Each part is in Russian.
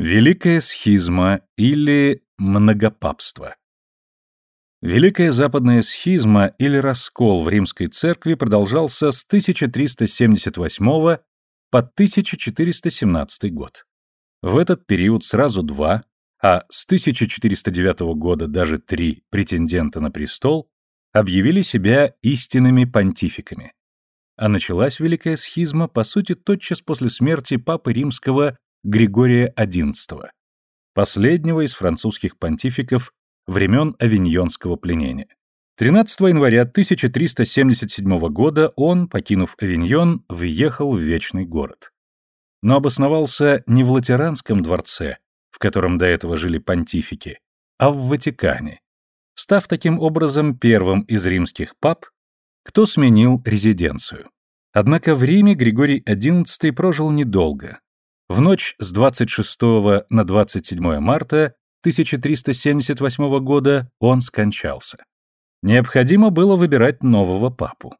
Великая схизма или многопапство. Великая западная схизма или раскол в римской церкви продолжался с 1378 по 1417 год. В этот период сразу два, а с 1409 года даже три претендента на престол объявили себя истинными понтификами. А началась Великая схизма, по сути, тотчас после смерти папы римского Григория XI, последнего из французских понтификов времен Авиньонского пленения. 13 января 1377 года он, покинув Авиньон, въехал в Вечный город. Но обосновался не в Латеранском дворце, в котором до этого жили понтифики, а в Ватикане, став таким образом первым из римских пап, кто сменил резиденцию. Однако в Риме Григорий XI прожил недолго, в ночь с 26 на 27 марта 1378 года он скончался. Необходимо было выбирать нового папу.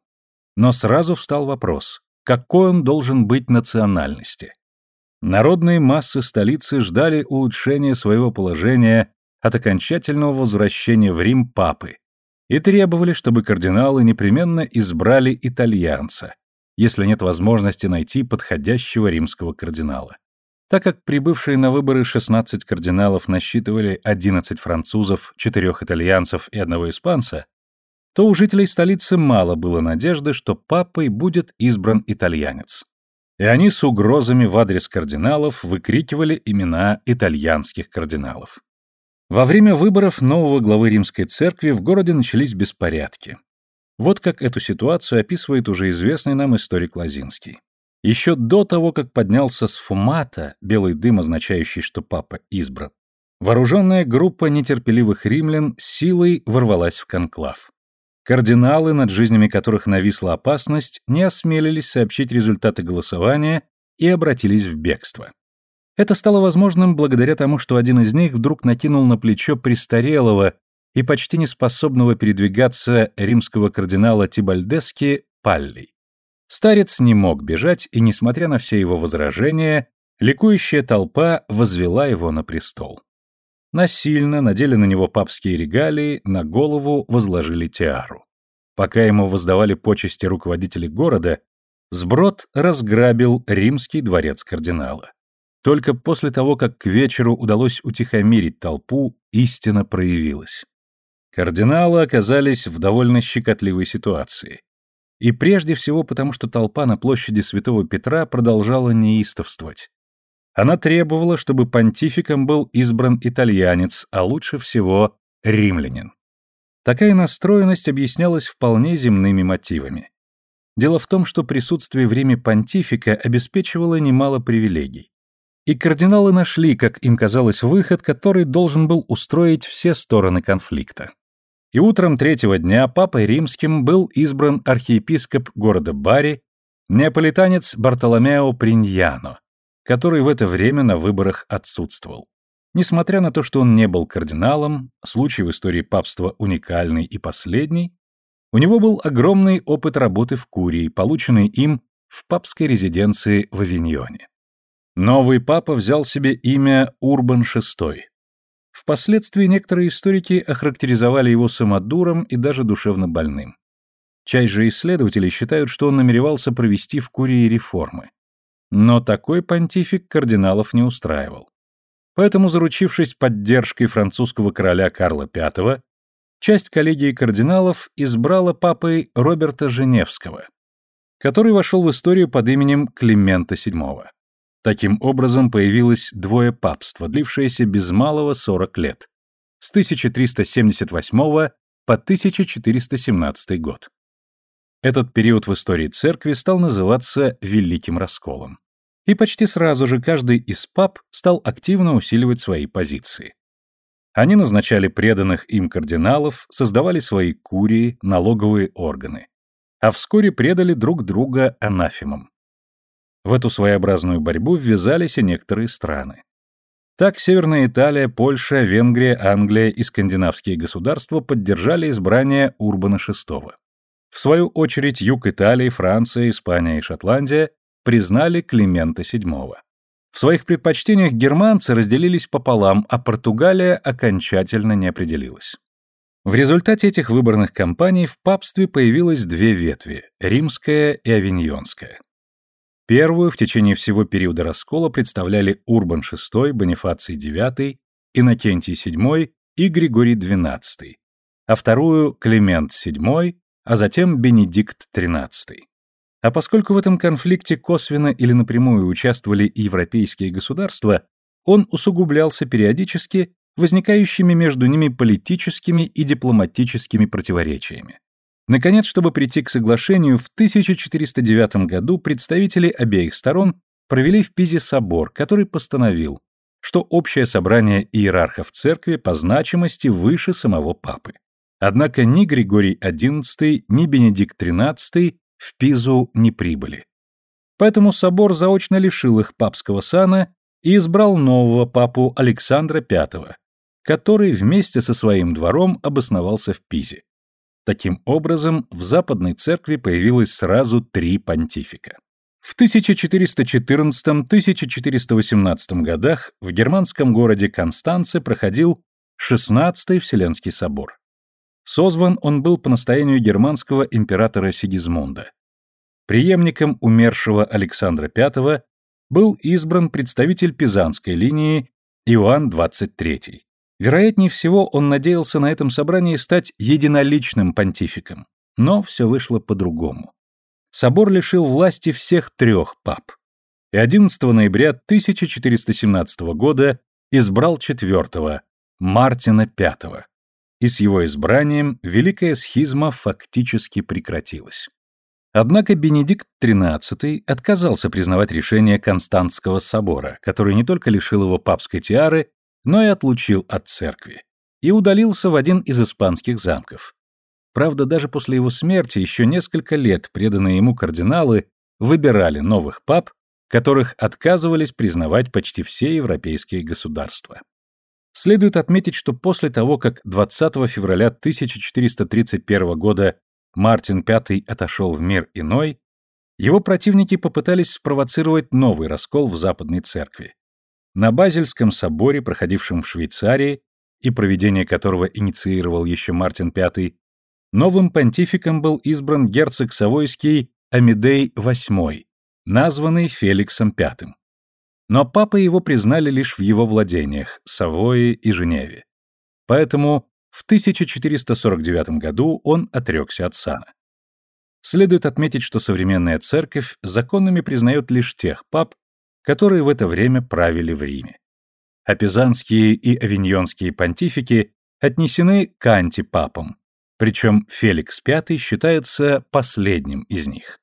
Но сразу встал вопрос, какой он должен быть национальности. Народные массы столицы ждали улучшения своего положения от окончательного возвращения в Рим папы и требовали, чтобы кардиналы непременно избрали итальянца, если нет возможности найти подходящего римского кардинала. Так как прибывшие на выборы 16 кардиналов насчитывали 11 французов, 4 итальянцев и одного испанца, то у жителей столицы мало было надежды, что папой будет избран итальянец. И они с угрозами в адрес кардиналов выкрикивали имена итальянских кардиналов. Во время выборов нового главы римской церкви в городе начались беспорядки. Вот как эту ситуацию описывает уже известный нам историк Лазинский. Еще до того, как поднялся с фумата, белый дым, означающий, что папа избран, вооруженная группа нетерпеливых римлян силой ворвалась в конклав. Кардиналы, над жизнями которых нависла опасность, не осмелились сообщить результаты голосования и обратились в бегство. Это стало возможным благодаря тому, что один из них вдруг накинул на плечо престарелого и почти неспособного передвигаться римского кардинала Тибальдески Паллий. Старец не мог бежать, и, несмотря на все его возражения, ликующая толпа возвела его на престол. Насильно надели на него папские регалии, на голову возложили тиару. Пока ему воздавали почести руководители города, Сброд разграбил римский дворец кардинала. Только после того, как к вечеру удалось утихомирить толпу, истина проявилась. Кардиналы оказались в довольно щекотливой ситуации. И прежде всего потому, что толпа на площади Святого Петра продолжала неистовствовать. Она требовала, чтобы понтификом был избран итальянец, а лучше всего римлянин. Такая настроенность объяснялась вполне земными мотивами. Дело в том, что присутствие в Риме понтифика обеспечивало немало привилегий. И кардиналы нашли, как им казалось, выход, который должен был устроить все стороны конфликта. И утром третьего дня папой римским был избран архиепископ города Бари, неаполитанец Бартоломео Приньяно, который в это время на выборах отсутствовал. Несмотря на то, что он не был кардиналом, случай в истории папства уникальный и последний, у него был огромный опыт работы в Курии, полученный им в папской резиденции в Авиньоне. Новый папа взял себе имя Урбан VI, Впоследствии некоторые историки охарактеризовали его самодуром и даже душевно больным. Часть же исследователей считают, что он намеревался провести в Курии реформы. Но такой понтифик кардиналов не устраивал. Поэтому, заручившись поддержкой французского короля Карла V, часть коллегии кардиналов избрала папой Роберта Женевского, который вошел в историю под именем Климента VII. Таким образом появилось двое папства, длившееся без малого 40 лет, с 1378 по 1417 год. Этот период в истории церкви стал называться Великим Расколом. И почти сразу же каждый из пап стал активно усиливать свои позиции. Они назначали преданных им кардиналов, создавали свои курии, налоговые органы. А вскоре предали друг друга анафемам. В эту своеобразную борьбу ввязались и некоторые страны. Так Северная Италия, Польша, Венгрия, Англия и скандинавские государства поддержали избрание Урбана VI. В свою очередь юг Италии, Франция, Испания и Шотландия признали Климента VII. В своих предпочтениях германцы разделились пополам, а Португалия окончательно не определилась. В результате этих выборных кампаний в папстве появилось две ветви – римская и авиньонская. Первую в течение всего периода раскола представляли Урбан VI, Бонифаций IX, Иннокентий VII и Григорий XII, а вторую – Климент VII, а затем Бенедикт XIII. А поскольку в этом конфликте косвенно или напрямую участвовали европейские государства, он усугублялся периодически возникающими между ними политическими и дипломатическими противоречиями. Наконец, чтобы прийти к соглашению, в 1409 году представители обеих сторон провели в Пизе собор, который постановил, что общее собрание иерархов церкви по значимости выше самого папы. Однако ни Григорий XI, ни Бенедикт XIII в Пизу не прибыли. Поэтому собор заочно лишил их папского сана и избрал нового папу Александра V, который вместе со своим двором обосновался в Пизе. Таким образом, в Западной Церкви появилось сразу три понтифика. В 1414-1418 годах в германском городе Констанце проходил XVI Вселенский собор. Созван он был по настоянию германского императора Сигизмунда. Преемником умершего Александра V был избран представитель пизанской линии Иоанн XXIII. Вероятнее всего, он надеялся на этом собрании стать единоличным понтификом. Но все вышло по-другому. Собор лишил власти всех трех пап. И 11 ноября 1417 года избрал четвертого, Мартина V. И с его избранием Великая Схизма фактически прекратилась. Однако Бенедикт XIII отказался признавать решение Константского собора, который не только лишил его папской тиары, но и отлучил от церкви, и удалился в один из испанских замков. Правда, даже после его смерти еще несколько лет преданные ему кардиналы выбирали новых пап, которых отказывались признавать почти все европейские государства. Следует отметить, что после того, как 20 февраля 1431 года Мартин V отошел в мир иной, его противники попытались спровоцировать новый раскол в Западной Церкви. На Базельском соборе, проходившем в Швейцарии, и проведение которого инициировал еще Мартин V, новым понтификом был избран герцог Савойский Амидей VIII, названный Феликсом V. Но папы его признали лишь в его владениях, Савое и Женеве. Поэтому в 1449 году он отрекся от сана. Следует отметить, что современная церковь законными признает лишь тех пап, которые в это время правили в Риме. А пизанские и авиньонские понтифики отнесены к антипапам, причем Феликс V считается последним из них.